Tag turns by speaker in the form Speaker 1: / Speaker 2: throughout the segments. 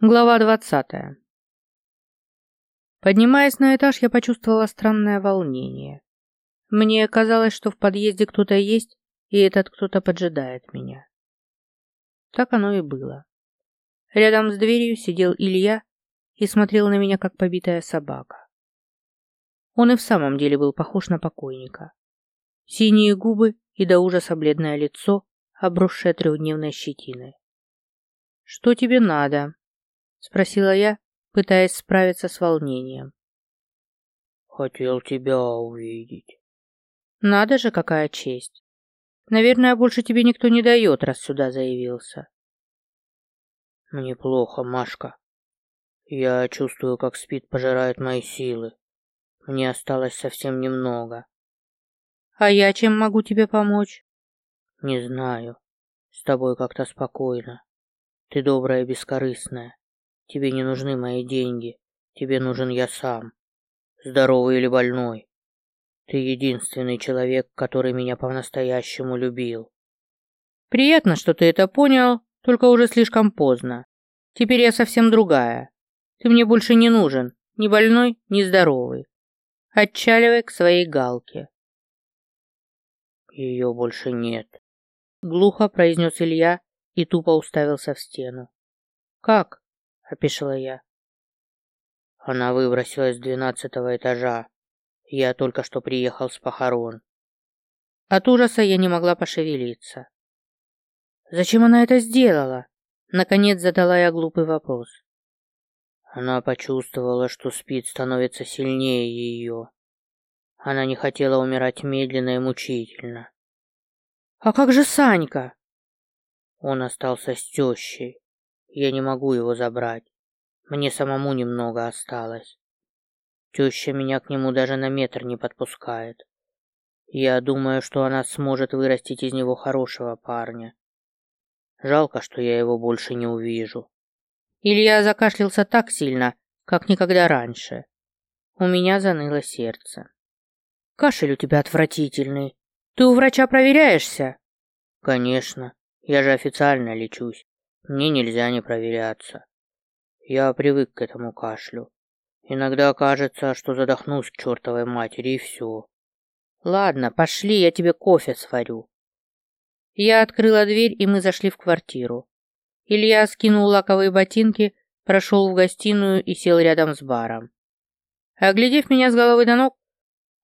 Speaker 1: Глава двадцатая. Поднимаясь на этаж, я почувствовала странное волнение. Мне казалось, что в подъезде кто-то есть, и этот кто-то поджидает меня. Так оно и было. Рядом с дверью сидел Илья и смотрел на меня, как побитая собака. Он и в самом деле был похож на покойника. Синие губы и до ужаса бледное лицо, обросшее трехдневной щетиной. «Что тебе надо?» — спросила я, пытаясь справиться с волнением.
Speaker 2: «Хотел тебя увидеть».
Speaker 1: «Надо же, какая честь! Наверное, больше тебе никто не дает, раз сюда заявился».
Speaker 2: «Мне плохо, Машка. Я чувствую, как спид пожирает мои силы. Мне осталось совсем немного».
Speaker 1: «А я чем могу тебе помочь?»
Speaker 2: «Не знаю. С тобой как-то спокойно. Ты добрая и бескорыстная. Тебе не нужны мои деньги. Тебе нужен я сам. Здоровый или больной. Ты единственный человек, который меня по-настоящему любил.
Speaker 1: Приятно, что ты это понял, только уже слишком поздно. Теперь я совсем другая. Ты мне больше не нужен, ни больной, ни здоровый. Отчаливай к своей галке.
Speaker 2: Ее больше нет.
Speaker 1: Глухо произнес Илья и тупо уставился в стену. Как? — опешила я.
Speaker 2: Она выбросилась с двенадцатого этажа. Я только что приехал с похорон.
Speaker 1: От ужаса я не могла пошевелиться. «Зачем она это сделала?» Наконец задала я глупый вопрос.
Speaker 2: Она почувствовала, что спит становится сильнее ее. Она не хотела умирать медленно и мучительно.
Speaker 1: «А как же Санька?»
Speaker 2: Он остался с тещей. Я не могу его забрать. Мне самому немного осталось. Теща меня к нему даже на метр не подпускает. Я думаю, что она сможет вырастить из него хорошего парня. Жалко, что я его больше не увижу.
Speaker 1: Илья закашлялся так сильно, как никогда раньше. У меня заныло сердце. Кашель у тебя отвратительный. Ты у врача проверяешься?
Speaker 2: Конечно. Я же официально лечусь. Мне нельзя не проверяться. Я привык к этому кашлю. Иногда кажется, что задохнусь к чертовой матери и все.
Speaker 1: Ладно, пошли, я тебе кофе сварю. Я открыла дверь, и мы зашли в квартиру. Илья скинул лаковые ботинки, прошел в гостиную и сел рядом с баром. Оглядев меня с головы до ног,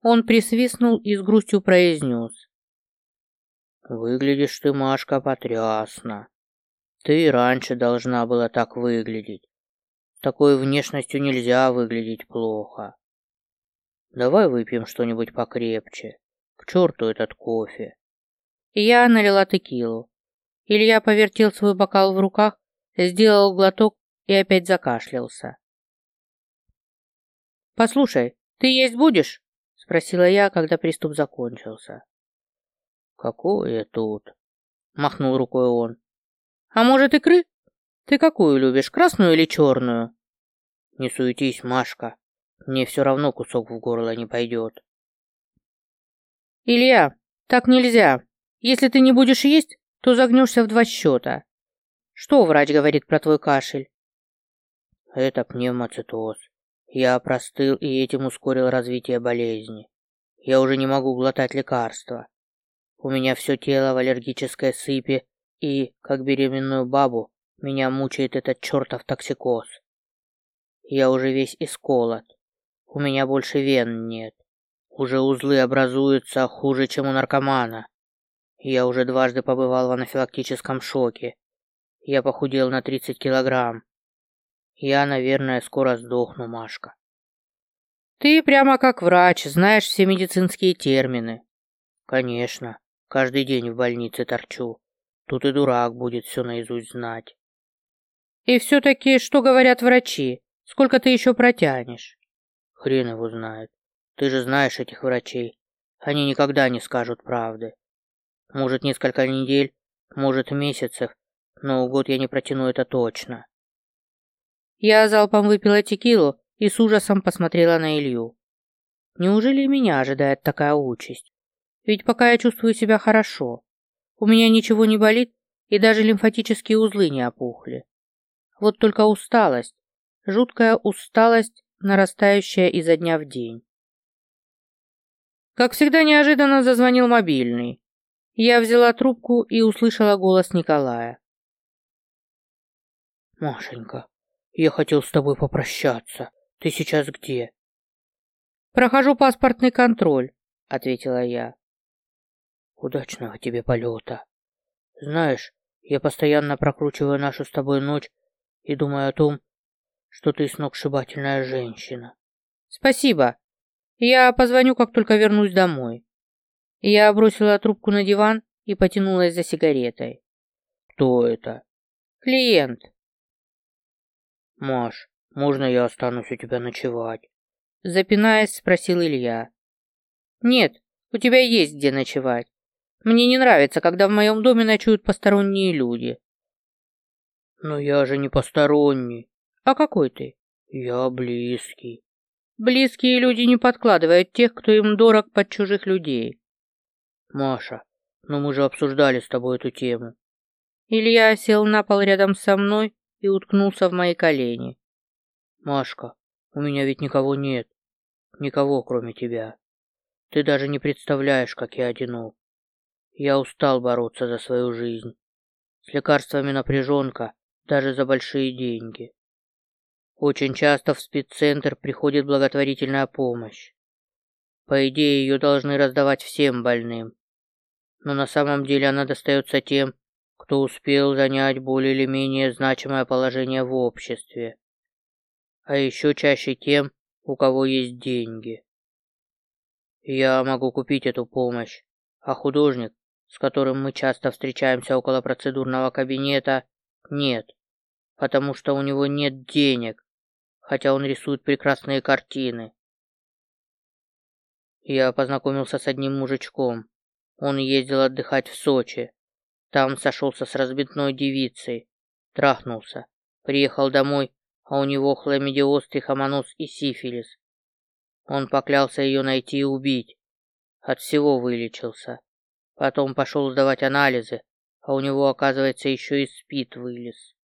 Speaker 1: он присвистнул и с грустью произнес.
Speaker 2: «Выглядишь ты, Машка, потрясно. Ты раньше должна была так выглядеть. С такой внешностью нельзя выглядеть плохо. Давай выпьем что-нибудь покрепче. К черту этот кофе.
Speaker 1: Я налила текилу. Илья повертел свой бокал в руках, сделал глоток и опять закашлялся. «Послушай, ты есть будешь?» — спросила я, когда приступ закончился.
Speaker 2: «Какое тут?» — махнул рукой он.
Speaker 1: А может, икры? Ты какую любишь, красную или черную?
Speaker 2: Не суетись, Машка. Мне все равно кусок в горло не пойдет.
Speaker 1: Илья, так нельзя. Если ты не будешь есть, то загнешься в два счета. Что врач говорит про твой кашель?
Speaker 2: Это пневмоцитоз. Я простыл и этим ускорил развитие болезни. Я уже не могу глотать лекарства. У меня все тело в аллергической сыпи и, как беременную бабу, меня мучает этот чертов токсикоз. Я уже весь исколот. У меня больше вен нет. Уже узлы образуются хуже, чем у наркомана. Я уже дважды побывал в анафилактическом шоке. Я похудел на 30 килограмм. Я, наверное, скоро сдохну, Машка.
Speaker 1: Ты прямо как врач, знаешь все медицинские термины.
Speaker 2: Конечно, каждый день в больнице торчу. Тут и дурак будет все наизусть знать.
Speaker 1: И все-таки, что говорят врачи? Сколько ты еще протянешь?
Speaker 2: Хрен его знает. Ты же знаешь этих врачей. Они никогда не скажут правды. Может, несколько недель, может, месяцев, но год я не протяну это точно.
Speaker 1: Я залпом выпила текилу и с ужасом посмотрела на Илью. Неужели меня ожидает такая участь? Ведь пока я чувствую себя хорошо. У меня ничего не болит, и даже лимфатические узлы не опухли. Вот только усталость, жуткая усталость, нарастающая изо дня в день. Как всегда, неожиданно зазвонил мобильный. Я взяла трубку и услышала голос Николая.
Speaker 2: «Машенька, я хотел с тобой попрощаться. Ты сейчас где?»
Speaker 1: «Прохожу паспортный контроль», — ответила я.
Speaker 2: «Удачного тебе полета. Знаешь, я постоянно прокручиваю нашу с тобой ночь и думаю о том, что ты сногсшибательная женщина».
Speaker 1: «Спасибо. Я позвоню, как только вернусь домой». Я бросила трубку на диван и потянулась за сигаретой.
Speaker 2: «Кто это?»
Speaker 1: «Клиент».
Speaker 2: «Маш, можно я останусь у тебя ночевать?»
Speaker 1: Запинаясь, спросил Илья. «Нет, у тебя есть где ночевать. Мне не нравится, когда в моем доме ночуют посторонние люди».
Speaker 2: «Но я же не посторонний».
Speaker 1: «А какой ты?»
Speaker 2: «Я близкий».
Speaker 1: «Близкие люди не подкладывают тех, кто им дорог под чужих людей».
Speaker 2: «Маша, но мы же обсуждали с тобой эту тему».
Speaker 1: Илья сел на пол рядом со мной и уткнулся в мои колени.
Speaker 2: «Машка, у меня ведь никого нет. Никого, кроме тебя. Ты даже не представляешь, как я одинок. Я устал бороться за свою жизнь. С лекарствами напряженка, даже за большие деньги. Очень часто в спеццентр приходит благотворительная помощь. По идее, ее должны раздавать всем больным. Но на самом деле она достается тем, кто успел занять более или менее значимое положение в обществе. А еще чаще тем, у кого есть деньги. Я могу купить эту помощь, а художник, с которым мы часто встречаемся около процедурного кабинета, нет, потому что у него нет денег, хотя он рисует прекрасные картины. Я познакомился с одним мужичком. Он ездил отдыхать в Сочи. Там сошелся с разбитной девицей, трахнулся, приехал домой а у него хламидиоз, трихомоноз и сифилис. Он поклялся ее найти и убить. От всего вылечился. Потом пошел сдавать анализы, а у него, оказывается, еще и спит вылез.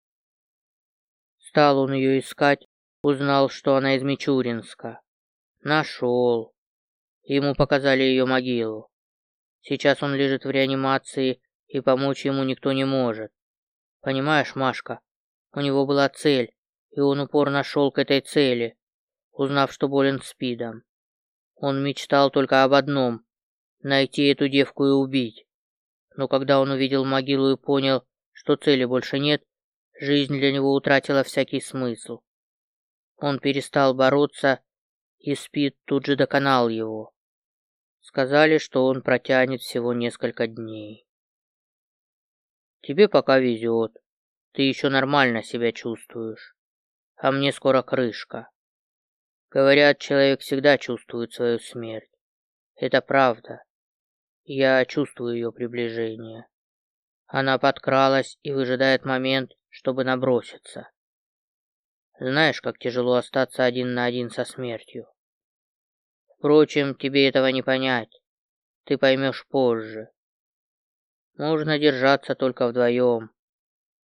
Speaker 2: Стал он ее искать, узнал, что она из Мичуринска. Нашел. Ему показали ее могилу. Сейчас он лежит в реанимации, и помочь ему никто не может. Понимаешь, Машка, у него была цель и он упорно шел к этой цели, узнав, что болен СПИДом. Он мечтал только об одном — найти эту девку и убить. Но когда он увидел могилу и понял, что цели больше нет, жизнь для него утратила всякий смысл. Он перестал бороться, и СПИД тут же доконал его. Сказали, что он протянет всего несколько дней. Тебе пока везет. Ты еще нормально себя чувствуешь а мне скоро крышка. Говорят, человек всегда чувствует свою смерть. Это правда. Я чувствую ее приближение. Она подкралась и выжидает момент, чтобы наброситься. Знаешь, как тяжело остаться один на один со смертью. Впрочем, тебе этого не понять. Ты поймешь позже. Можно держаться только вдвоем,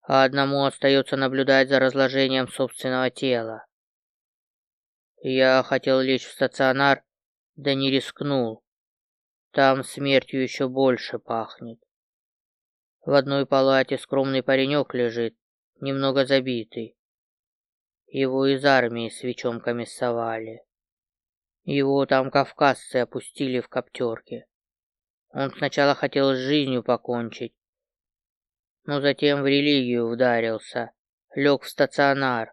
Speaker 2: а одному остается наблюдать за разложением собственного тела. Я хотел лечь в стационар, да не рискнул. Там смертью еще больше пахнет. В одной палате скромный паренек лежит, немного забитый. Его из армии свечом комиссовали. Его там кавказцы опустили в коптерке. Он сначала хотел с жизнью покончить, но затем в религию ударился, лег в стационар.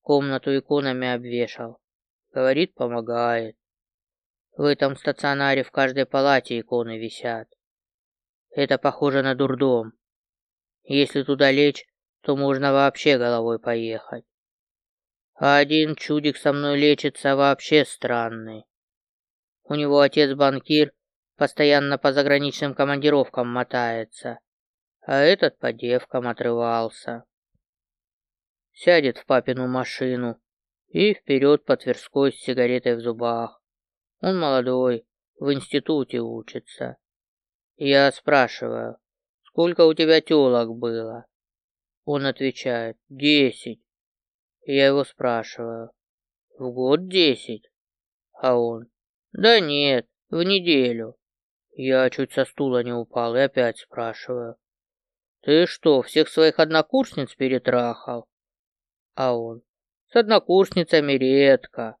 Speaker 2: Комнату иконами обвешал. Говорит, помогает. В этом стационаре в каждой палате иконы висят. Это похоже на дурдом. Если туда лечь, то можно вообще головой поехать. А один чудик со мной лечится вообще странный. У него отец банкир, постоянно по заграничным командировкам мотается а этот по девкам отрывался. Сядет в папину машину и вперед по Тверской с сигаретой в зубах. Он молодой, в институте учится. Я спрашиваю, сколько у тебя телок было? Он отвечает «десять». Я его спрашиваю «в год десять?» А он «да нет, в неделю». Я чуть со стула не упал и опять спрашиваю «ты что, всех своих однокурсниц перетрахал?» А он «с однокурсницами редко.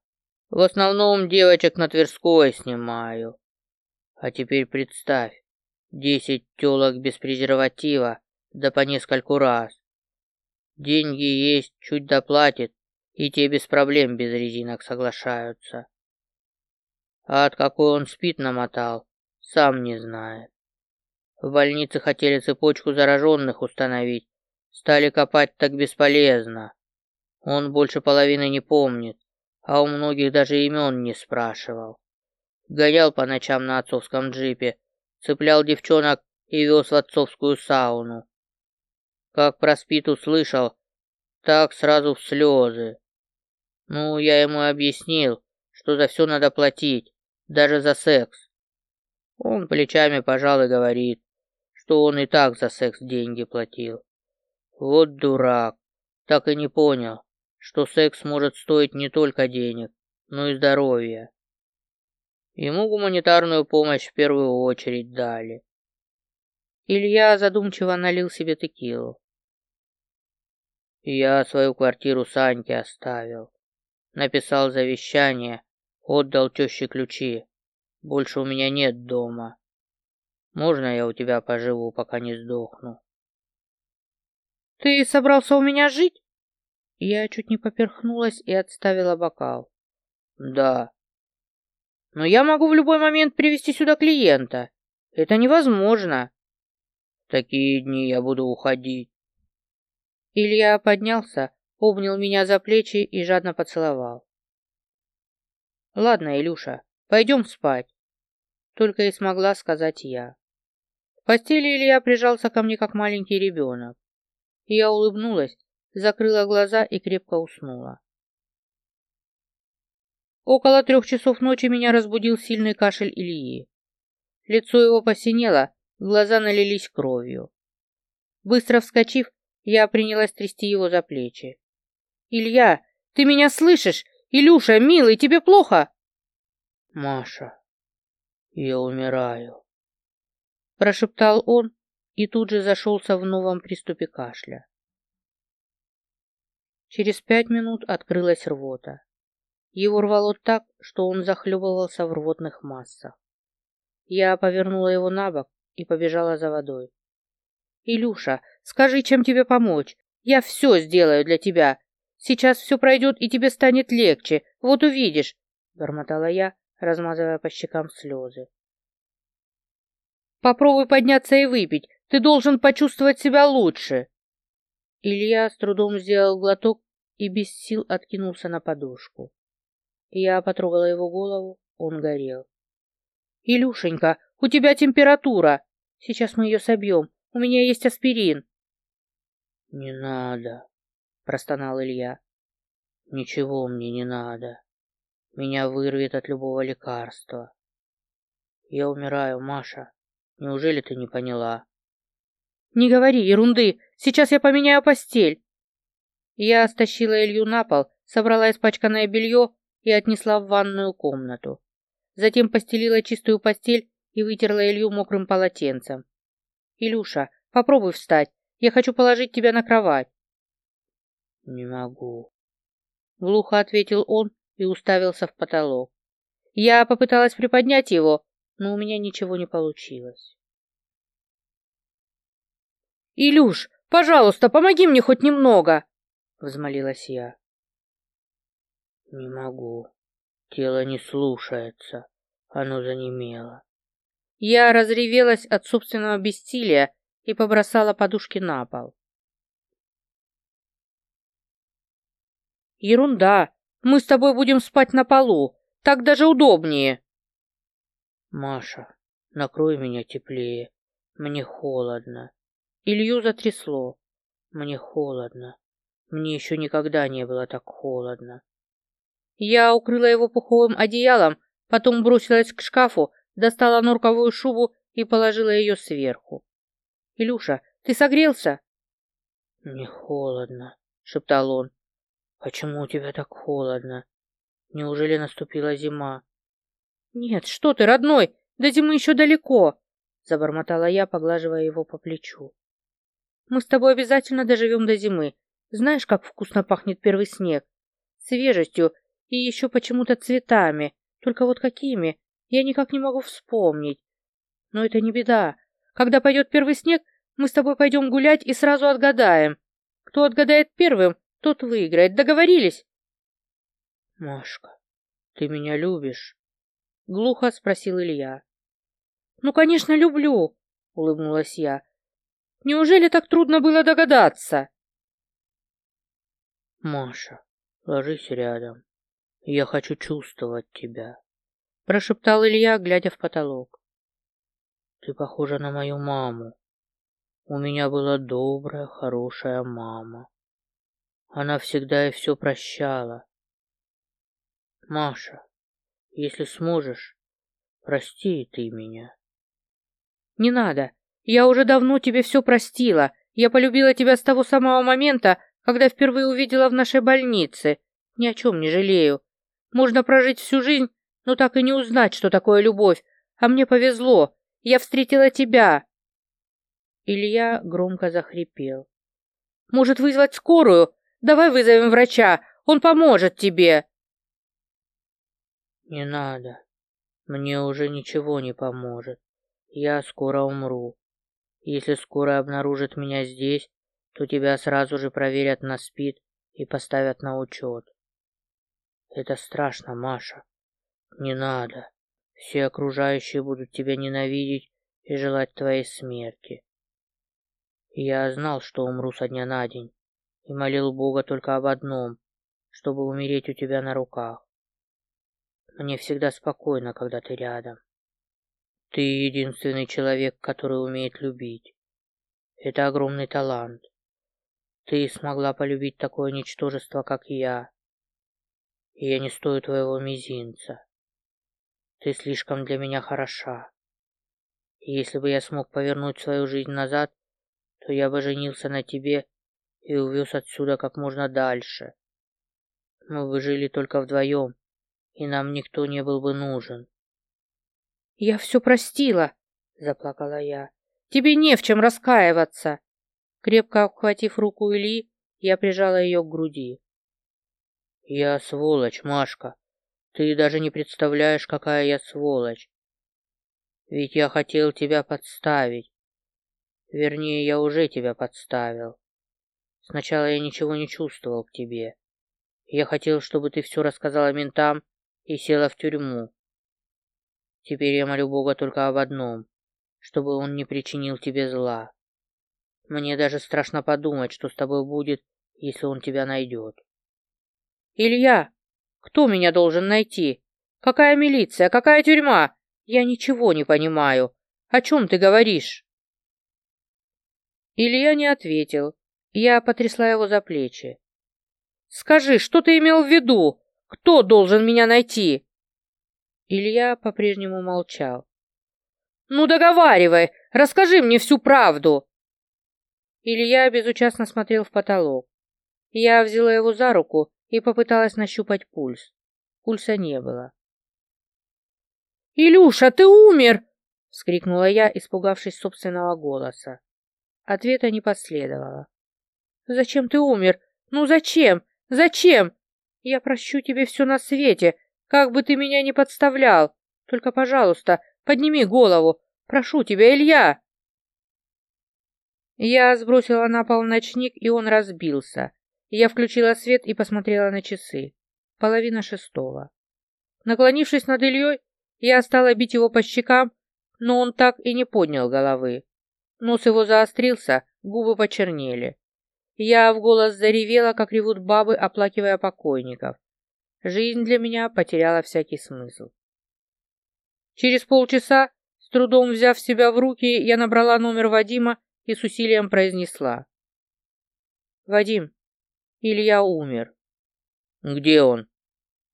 Speaker 2: В основном девочек на Тверской снимаю». А теперь представь, десять телок без презерватива, да по нескольку раз. Деньги есть, чуть доплатит, и те без проблем без резинок соглашаются. А от какой он спит намотал, сам не знает. В больнице хотели цепочку зараженных установить, стали копать так бесполезно. Он больше половины не помнит, а у многих даже имен не спрашивал. Гонял по ночам на отцовском джипе, цеплял девчонок и вез в отцовскую сауну. Как про спит услышал, так сразу в слезы. Ну, я ему объяснил, что за все надо платить, даже за секс. Он плечами пожал и говорит, что он и так за секс деньги платил. Вот дурак, так и не понял, что секс может стоить не только денег, но и здоровья. Ему гуманитарную помощь в первую очередь дали. Илья задумчиво налил себе текилу. Я свою квартиру Саньке оставил. Написал завещание, отдал теще ключи. Больше у меня нет дома. Можно я у тебя поживу, пока не сдохну?
Speaker 1: Ты собрался у меня жить? Я чуть не поперхнулась и отставила бокал.
Speaker 2: Да.
Speaker 1: Но я могу в любой момент привести сюда клиента. Это невозможно.
Speaker 2: В такие дни я буду уходить.
Speaker 1: Илья поднялся, обнял меня за плечи и жадно поцеловал. «Ладно, Илюша, пойдем спать», — только и смогла сказать я. В постели Илья прижался ко мне, как маленький ребенок. Я улыбнулась, закрыла глаза и крепко уснула. Около трех часов ночи меня разбудил сильный кашель Ильи. Лицо его посинело, глаза налились кровью. Быстро вскочив, я принялась трясти его за плечи. «Илья, ты меня слышишь? Илюша, милый, тебе плохо?»
Speaker 2: «Маша, я умираю», —
Speaker 1: прошептал он и тут же зашелся в новом приступе кашля. Через пять минут открылась рвота. Его рвало так, что он захлебывался в рвотных массах. Я повернула его на бок и побежала за водой. «Илюша, скажи, чем тебе помочь? Я все сделаю для тебя. Сейчас все пройдет, и тебе станет легче. Вот увидишь», — бормотала я, размазывая по щекам слезы. «Попробуй подняться и выпить. Ты должен почувствовать себя лучше». Илья с трудом сделал глоток и без сил откинулся на подушку. Я потрогала его голову, он горел. «Илюшенька, у тебя температура. Сейчас мы ее собьем. У меня есть аспирин.
Speaker 2: Не надо, простонал Илья. Ничего мне не надо. Меня вырвет от любого лекарства. Я умираю, Маша. Неужели ты не поняла?
Speaker 1: Не говори ерунды. Сейчас я поменяю постель. Я стащила Илью на пол, собрала испачканное белье и отнесла в ванную комнату. Затем постелила чистую постель и вытерла Илью мокрым полотенцем. «Илюша, попробуй встать. Я хочу положить тебя на кровать».
Speaker 2: «Не могу», —
Speaker 1: глухо ответил он и уставился в потолок. Я попыталась приподнять его, но у меня ничего не получилось. «Илюш, пожалуйста, помоги мне хоть немного!» — взмолилась я.
Speaker 2: «Не могу. Тело не слушается. Оно занемело.
Speaker 1: Я разревелась от собственного бессилия и побросала подушки на пол. Ерунда. Мы с тобой будем спать на полу. Так даже удобнее.
Speaker 2: Маша, накрой меня теплее. Мне холодно.
Speaker 1: Илью затрясло.
Speaker 2: Мне холодно. Мне еще никогда не было так холодно.
Speaker 1: Я укрыла его пуховым одеялом, потом бросилась к шкафу, достала норковую шубу и положила ее сверху. «Илюша, ты согрелся?»
Speaker 2: «Не холодно», — шептал он. «Почему у тебя так холодно? Неужели наступила зима?»
Speaker 1: «Нет, что ты, родной, до зимы еще далеко», — забормотала я, поглаживая его по плечу. «Мы с тобой обязательно доживем до зимы. Знаешь, как вкусно пахнет первый снег? Свежестью и еще почему-то цветами. Только вот какими, я никак не могу вспомнить. Но это не беда. Когда пойдет первый снег, мы с тобой пойдем гулять и сразу отгадаем. Кто отгадает первым, тот выиграет. Договорились?»
Speaker 2: «Машка, ты меня любишь?»
Speaker 1: Глухо спросил Илья. «Ну, конечно, люблю», — улыбнулась я. «Неужели так трудно было догадаться?»
Speaker 2: «Маша, ложись рядом. Я хочу чувствовать тебя», —
Speaker 1: прошептал Илья, глядя в потолок.
Speaker 2: «Ты похожа на мою маму. У меня была добрая, хорошая мама. Она всегда и все прощала. Маша, если сможешь, прости ты меня.
Speaker 1: Не надо. Я уже давно тебе все простила. Я полюбила тебя с того самого момента, когда впервые увидела в нашей больнице. Ни о чем не жалею. Можно прожить всю жизнь, но так и не узнать, что такое любовь. А мне повезло. Я встретила тебя. Илья громко захрипел. Может вызвать скорую? Давай вызовем врача. Он поможет тебе.
Speaker 2: Не надо. Мне уже ничего не поможет. Я скоро умру. Если скоро обнаружит меня здесь, то тебя сразу же проверят на СПИД и поставят на учет. Это страшно, Маша. Не надо. Все окружающие будут тебя ненавидеть и желать твоей смерти. Я знал, что умру со дня на день, и молил Бога только об одном, чтобы умереть у тебя на руках. Мне всегда спокойно, когда ты рядом. Ты единственный человек, который умеет любить. Это огромный талант. Ты смогла полюбить такое ничтожество, как я. Я не стою твоего мизинца. Ты слишком для меня хороша. Если бы я смог повернуть свою жизнь назад, то я бы женился на тебе и увез отсюда как можно дальше. Мы бы жили только вдвоем, и нам никто не был бы нужен.
Speaker 1: «Я все простила», — заплакала я. «Тебе не в чем раскаиваться». Крепко обхватив руку Ильи, я прижала ее к груди.
Speaker 2: «Я сволочь, Машка. Ты даже не представляешь, какая я сволочь. Ведь я хотел тебя подставить. Вернее, я уже тебя подставил. Сначала я ничего не чувствовал к тебе. Я хотел, чтобы ты все рассказала ментам и села в тюрьму. Теперь я молю Бога только об одном, чтобы он не причинил тебе зла. Мне даже страшно подумать, что с тобой будет, если он тебя найдет.
Speaker 1: Илья, кто меня должен найти? Какая милиция? Какая тюрьма? Я ничего не понимаю. О чем ты говоришь? Илья не ответил. Я потрясла его за плечи. Скажи, что ты имел в виду? Кто должен меня найти?» Илья по-прежнему молчал. «Ну, договаривай, расскажи мне всю правду!» Илья безучастно смотрел в потолок. Я взяла его за руку и попыталась нащупать пульс. Пульса не было. «Илюша, ты умер!» — вскрикнула я, испугавшись собственного голоса. Ответа не последовало. «Зачем ты умер? Ну зачем? Зачем? Я прощу тебе все на свете, как бы ты меня ни подставлял. Только, пожалуйста, подними голову. Прошу тебя, Илья!» Я сбросила на пол ночник, и он разбился. Я включила свет и посмотрела на часы. Половина шестого. Наклонившись над Ильей, я стала бить его по щекам, но он так и не поднял головы. Нос его заострился, губы почернели. Я в голос заревела, как ревут бабы, оплакивая покойников. Жизнь для меня потеряла всякий смысл. Через полчаса, с трудом взяв себя в руки, я набрала номер Вадима и с усилием произнесла. «Вадим, Илья умер».
Speaker 2: «Где он?»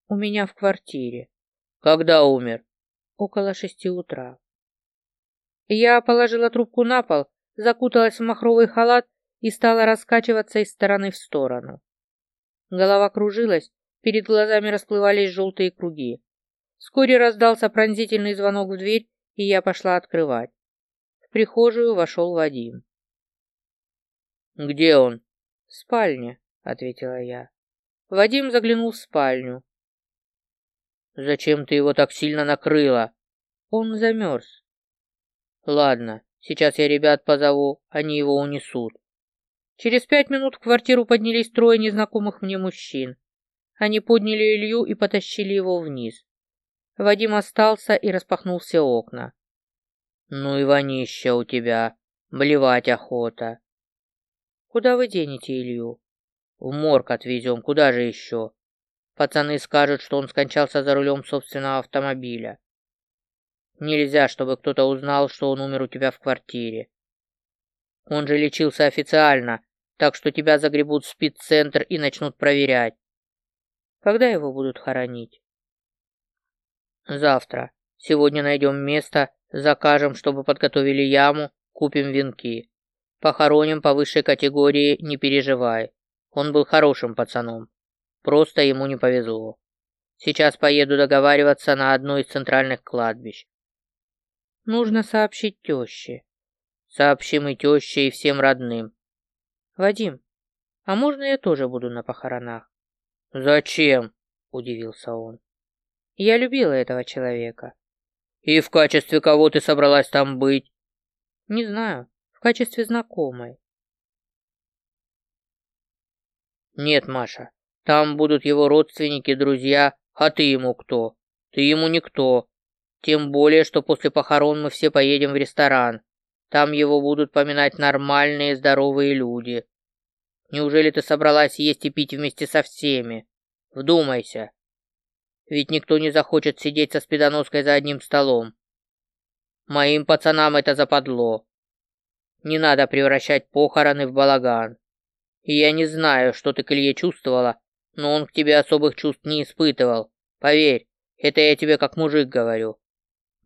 Speaker 1: «У меня в квартире».
Speaker 2: «Когда умер?»
Speaker 1: «Около шести утра». Я положила трубку на пол, закуталась в махровый халат и стала раскачиваться из стороны в сторону. Голова кружилась, перед глазами расплывались желтые круги. Вскоре раздался пронзительный звонок в дверь, и я пошла открывать. Прихожую вошел Вадим.
Speaker 2: «Где он?»
Speaker 1: «В спальне», — ответила я. Вадим заглянул в спальню.
Speaker 2: «Зачем ты его так сильно накрыла?»
Speaker 1: «Он замерз».
Speaker 2: «Ладно, сейчас я ребят позову, они его унесут».
Speaker 1: Через пять минут в квартиру поднялись трое незнакомых мне мужчин. Они подняли Илью и потащили его вниз. Вадим остался и распахнул все окна.
Speaker 2: «Ну и вонища у тебя. Блевать охота».
Speaker 1: «Куда вы денете Илью?»
Speaker 2: «В морг отвезем. Куда же еще?» Пацаны скажут, что он скончался за рулем собственного автомобиля. Нельзя, чтобы кто-то узнал, что он умер у тебя в квартире. Он же лечился официально, так что тебя загребут в спид-центр и начнут проверять.
Speaker 1: Когда его будут хоронить?
Speaker 2: Завтра. Сегодня найдем место, закажем, чтобы подготовили яму, купим венки. Похороним по высшей категории, не переживай. Он был хорошим пацаном. Просто ему не повезло. Сейчас поеду договариваться на одно из центральных кладбищ.
Speaker 1: Нужно сообщить теще.
Speaker 2: Сообщим и теще, и всем родным.
Speaker 1: Вадим, а можно я тоже буду на похоронах?
Speaker 2: Зачем? Удивился он.
Speaker 1: Я любила этого человека.
Speaker 2: И в качестве кого ты собралась там быть?
Speaker 1: Не знаю, в качестве знакомой.
Speaker 2: Нет, Маша, там будут его родственники, друзья, а ты ему кто? Ты ему никто. Тем более, что после похорон мы все поедем в ресторан. Там его будут поминать нормальные, здоровые люди. Неужели ты собралась есть и пить вместе со всеми? Вдумайся. Ведь никто не захочет сидеть со спидоноской за одним столом. Моим пацанам это западло. Не надо превращать похороны в балаган. И я не знаю, что ты к Илье чувствовала, но он к тебе особых чувств не испытывал. Поверь, это я тебе как мужик говорю.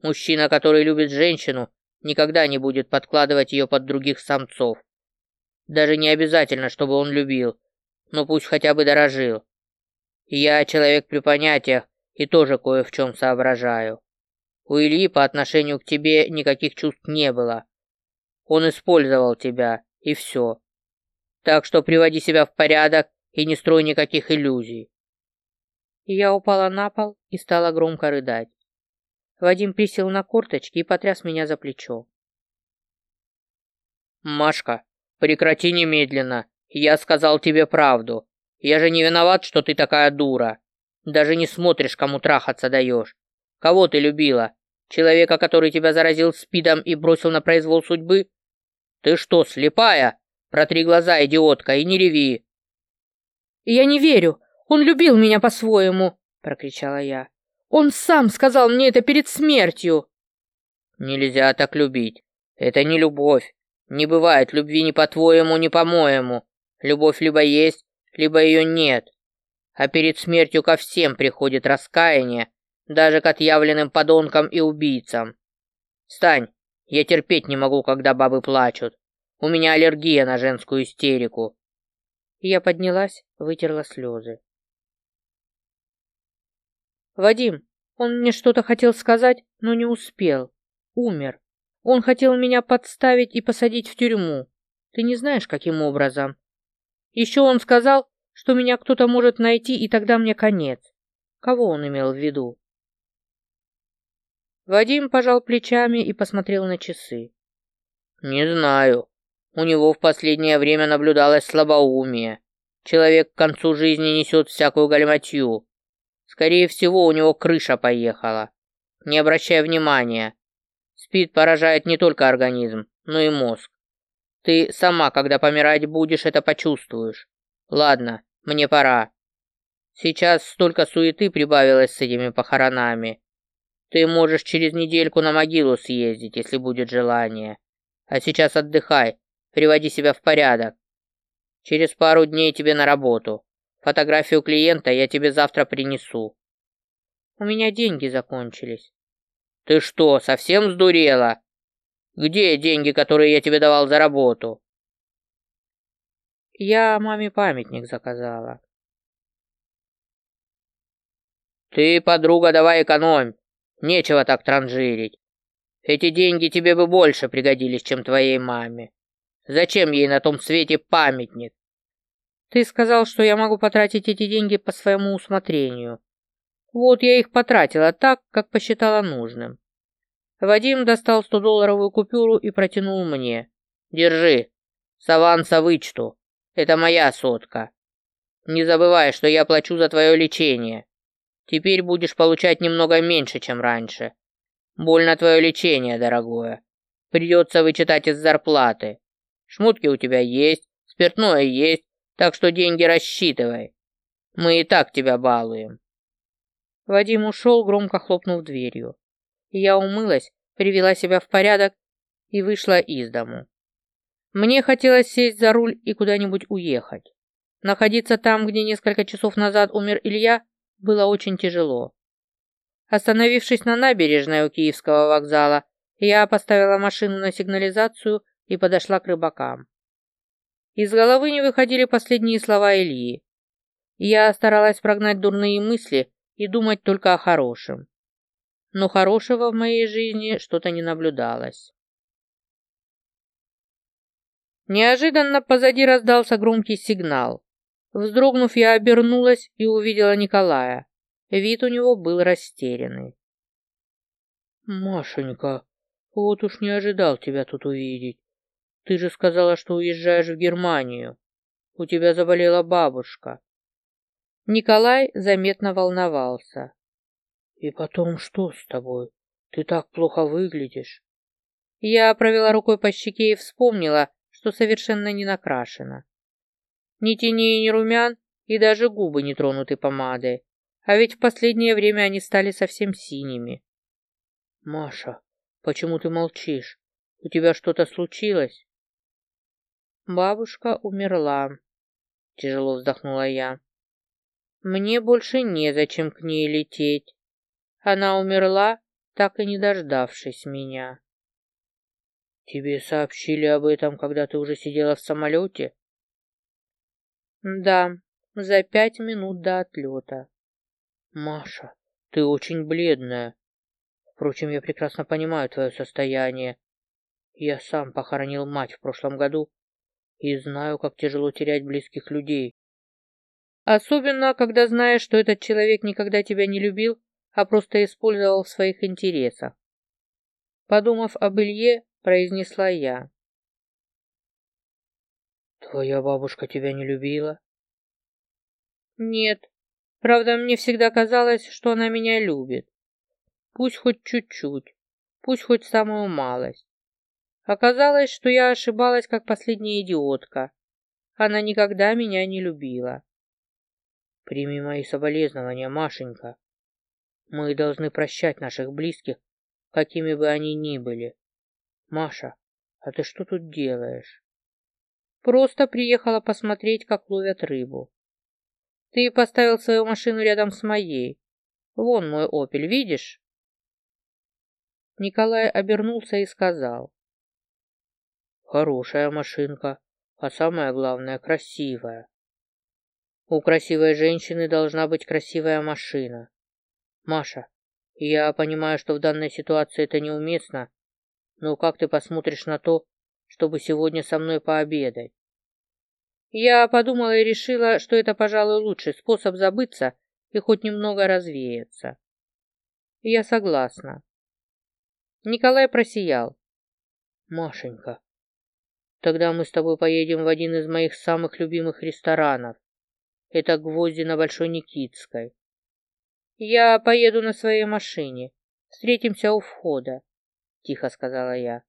Speaker 2: Мужчина, который любит женщину, никогда не будет подкладывать ее под других самцов. Даже не обязательно, чтобы он любил, но пусть хотя бы дорожил. Я человек при понятиях, и тоже кое в чем соображаю. У Ильи по отношению к тебе никаких чувств не было. Он использовал тебя, и все. Так что приводи себя в порядок и не строй никаких иллюзий.
Speaker 1: Я упала на пол и стала громко рыдать. Вадим присел на корточки и потряс меня за плечо.
Speaker 2: «Машка, прекрати немедленно. Я сказал тебе правду. Я же не виноват, что ты такая дура. Даже не смотришь, кому трахаться даешь. Кого ты любила? Человека, который тебя заразил спидом и бросил на произвол судьбы? Ты что, слепая? Протри глаза, идиотка, и не реви.
Speaker 1: Я не верю. Он любил меня по-своему, прокричала я. Он сам сказал мне это перед смертью.
Speaker 2: Нельзя так любить. Это не любовь. Не бывает любви ни по-твоему, ни по-моему. Любовь либо есть, либо ее нет. А перед смертью ко всем приходит раскаяние, даже к отъявленным подонкам и убийцам. Встань, я терпеть не могу, когда бабы плачут. У меня аллергия на женскую истерику.
Speaker 1: Я поднялась, вытерла слезы. Вадим, он мне что-то хотел сказать, но не успел. Умер. Он хотел меня подставить и посадить в тюрьму. Ты не знаешь, каким образом. Еще он сказал, что меня кто-то может найти, и тогда мне конец. Кого он имел в виду? Вадим пожал плечами и посмотрел на часы.
Speaker 2: «Не знаю. У него в последнее время наблюдалось слабоумие. Человек к концу жизни несет всякую галиматью. Скорее всего, у него крыша поехала. Не обращай внимания. Спид поражает не только организм, но и мозг. Ты сама, когда помирать будешь, это почувствуешь. Ладно, мне пора. Сейчас столько суеты прибавилось с этими похоронами. Ты можешь через недельку на могилу съездить, если будет желание. А сейчас отдыхай, приводи себя в порядок. Через пару дней тебе на работу. Фотографию клиента я тебе завтра принесу.
Speaker 1: У меня деньги закончились.
Speaker 2: Ты что, совсем сдурела? Где деньги, которые я тебе давал за работу?
Speaker 1: Я маме памятник заказала.
Speaker 2: Ты, подруга, давай экономь. Нечего так транжирить. Эти деньги тебе бы больше пригодились, чем твоей маме. Зачем ей на том свете памятник?
Speaker 1: Ты сказал, что я могу потратить эти деньги по своему усмотрению. Вот я их потратила так, как посчитала нужным. Вадим достал 100-долларовую купюру и протянул мне.
Speaker 2: Держи. С аванса вычту. Это моя сотка. Не забывай, что я плачу за твое лечение. Теперь будешь получать немного меньше, чем раньше. Больно твое лечение, дорогое. Придется вычитать из зарплаты. Шмотки у тебя есть, спиртное есть, так что деньги рассчитывай. Мы и так тебя балуем.
Speaker 1: Вадим ушел, громко хлопнув дверью. Я умылась, привела себя в порядок и вышла из дому. Мне хотелось сесть за руль и куда-нибудь уехать. Находиться там, где несколько часов назад умер Илья, было очень тяжело. Остановившись на набережной у Киевского вокзала, я поставила машину на сигнализацию и подошла к рыбакам. Из головы не выходили последние слова Ильи. Я старалась прогнать дурные мысли и думать только о хорошем. Но хорошего в моей жизни что-то не наблюдалось. Неожиданно позади раздался громкий сигнал. Вздрогнув, я обернулась и увидела Николая. Вид у него был растерянный.
Speaker 2: «Машенька, вот уж не ожидал тебя тут увидеть. Ты же сказала, что уезжаешь в Германию. У тебя заболела бабушка».
Speaker 1: Николай заметно волновался.
Speaker 2: «И потом что с тобой? Ты так плохо выглядишь».
Speaker 1: Я провела рукой по щеке и вспомнила, что совершенно не накрашена. Ни теней, ни румян, и даже губы не тронуты помадой. А ведь в последнее время они стали совсем синими.
Speaker 2: «Маша, почему ты молчишь? У тебя что-то случилось?»
Speaker 1: «Бабушка умерла», — тяжело вздохнула я. «Мне больше незачем к ней лететь. Она умерла, так и не дождавшись меня».
Speaker 2: «Тебе сообщили об этом, когда ты уже сидела в самолете?»
Speaker 1: Да, за пять минут до отлета.
Speaker 2: Маша, ты очень бледная. Впрочем, я прекрасно понимаю твое состояние. Я сам похоронил мать в прошлом году и знаю, как тяжело терять близких людей.
Speaker 1: Особенно, когда знаешь, что этот человек никогда тебя не любил, а просто использовал в своих интересах. Подумав об Илье, произнесла я.
Speaker 2: Твоя бабушка тебя не любила?
Speaker 1: Нет. Правда, мне всегда казалось, что она меня любит. Пусть хоть чуть-чуть, пусть хоть самую малость. Оказалось, что я ошибалась, как последняя идиотка. Она никогда меня не любила.
Speaker 2: Прими мои соболезнования, Машенька. Мы должны прощать наших близких, какими бы они ни были. Маша, а ты что тут делаешь?
Speaker 1: Просто приехала посмотреть, как ловят рыбу. Ты поставил свою машину рядом с моей. Вон мой опель, видишь? Николай обернулся и сказал.
Speaker 2: Хорошая машинка, а самое главное, красивая. У красивой женщины должна быть красивая машина. Маша, я понимаю, что в данной ситуации это неуместно, но как ты посмотришь на то, чтобы сегодня со мной пообедать.
Speaker 1: Я подумала и решила, что это, пожалуй, лучший способ забыться и хоть немного развеяться. Я согласна. Николай просиял.
Speaker 2: Машенька, тогда мы с тобой поедем в один из моих самых любимых ресторанов. Это «Гвозди» на Большой Никитской.
Speaker 1: Я поеду на своей машине. Встретимся у входа, тихо сказала я.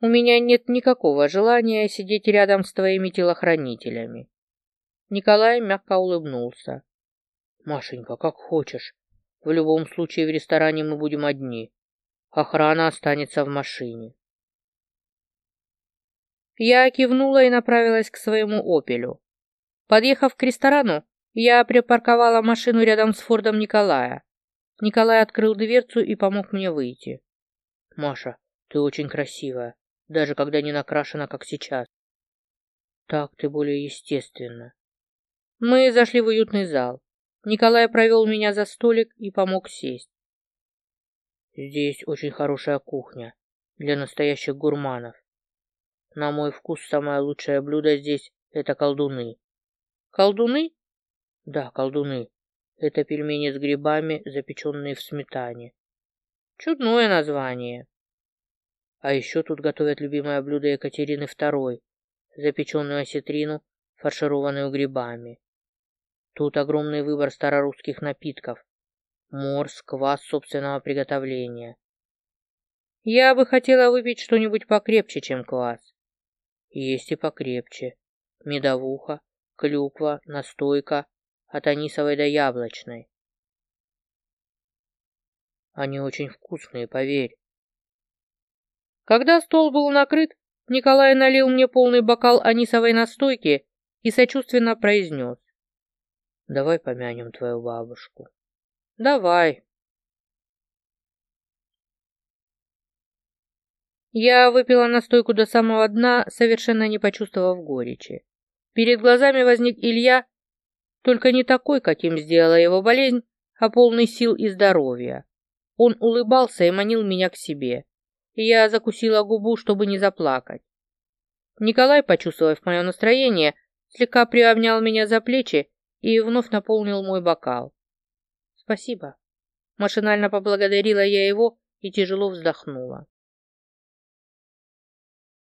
Speaker 1: У меня нет никакого желания сидеть рядом с твоими телохранителями. Николай мягко улыбнулся.
Speaker 2: Машенька, как хочешь. В любом случае в ресторане мы будем одни. Охрана останется в машине.
Speaker 1: Я кивнула и направилась к своему «Опелю». Подъехав к ресторану, я припарковала машину рядом с Фордом Николая. Николай открыл дверцу и помог мне выйти.
Speaker 2: «Маша, ты очень красивая даже когда не накрашена, как сейчас. Так ты более естественно.
Speaker 1: Мы зашли в уютный зал. Николай провел меня за столик и помог сесть.
Speaker 2: Здесь очень хорошая кухня для настоящих гурманов. На мой вкус самое лучшее блюдо здесь – это колдуны.
Speaker 1: Колдуны?
Speaker 2: Да, колдуны. Это пельмени с грибами, запеченные в сметане.
Speaker 1: Чудное название.
Speaker 2: А еще тут готовят любимое блюдо Екатерины II – запеченную осетрину, фаршированную грибами. Тут огромный выбор старорусских напитков. Морс, квас собственного приготовления.
Speaker 1: Я бы хотела выпить что-нибудь покрепче, чем квас.
Speaker 2: Есть и покрепче. Медовуха, клюква, настойка, от анисовой до яблочной. Они очень вкусные, поверь.
Speaker 1: Когда стол был накрыт, Николай налил мне полный бокал анисовой настойки и сочувственно произнес.
Speaker 2: Давай помянем твою бабушку.
Speaker 1: Давай. Я выпила настойку до самого дна, совершенно не почувствовав горечи. Перед глазами возник Илья, только не такой, каким сделала его болезнь, а полный сил и здоровья. Он улыбался и манил меня к себе. Я закусила губу, чтобы не заплакать. Николай, почувствовав мое настроение, слегка приобнял меня за плечи и вновь наполнил мой бокал. «Спасибо». Машинально поблагодарила я его и тяжело вздохнула.